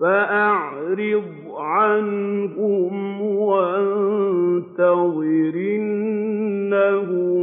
فَأَعْرِضْ عَنْهُمْ وَانتَظِرْ إِنَّهُم